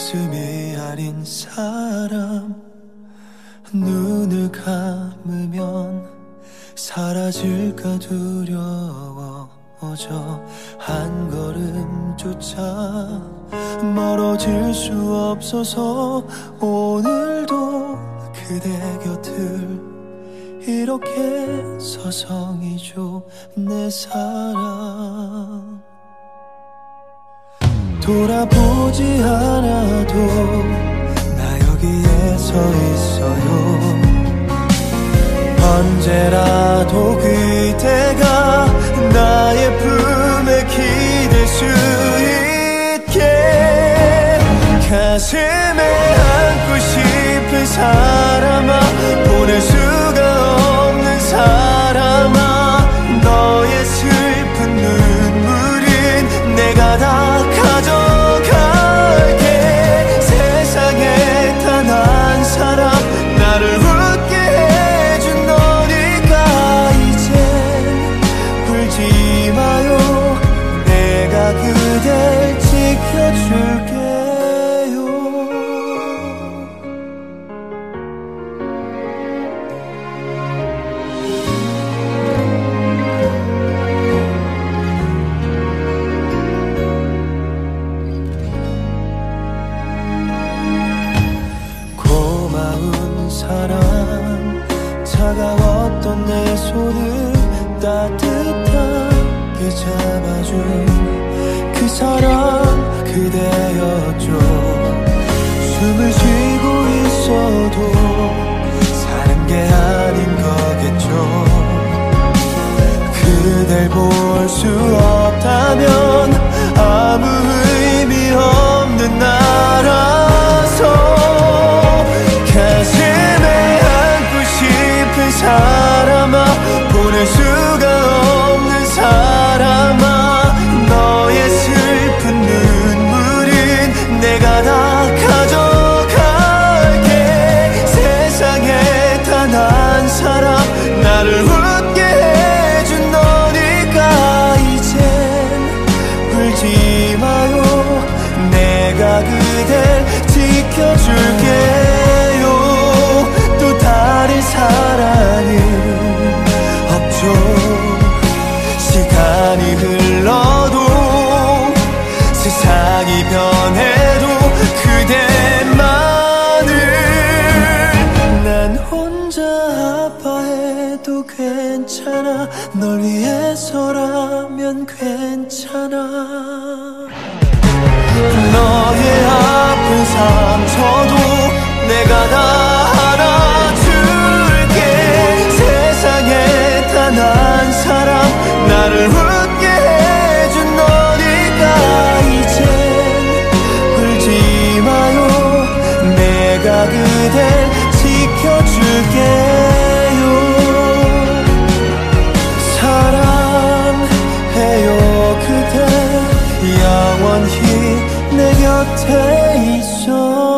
가슴이 아닌 사람. 눈을 감으면 사라질까 두려워져. 한 걸음조차 멀어질 수 없어서 오늘도 그대 곁을 이렇게 서성이죠. 내 사랑 돌아보지 않아도 나 여기에 서 있어요. 언제라도 그대가 나의 품에 기댈 수 있게 가슴에 안고 싶은 사람아 보낼 수가 없는 사람아 너의 슬픈 눈물은 내가 다 내 손을 따뜻하게 잡아준 그 사람 그대였죠. 숨을 쉬고 있어도 사는 게 아닌 거겠죠. 그댈 볼 수 없다면 지켜줄게요. 또 다른 사랑은 없죠. 시간이 흘러도 세상이 변해도 그대만을 난 혼자 아파해도 괜찮아. 널 위해서라면 괜찮아 상처도 내가 다 알아줄게. 세상에 단 한 사람 나를 웃게 해준 너니까 이젠 울지 마요. 내가 그댈 지켜줄게요. 사랑해요 그대. 영원히 내 곁에 있어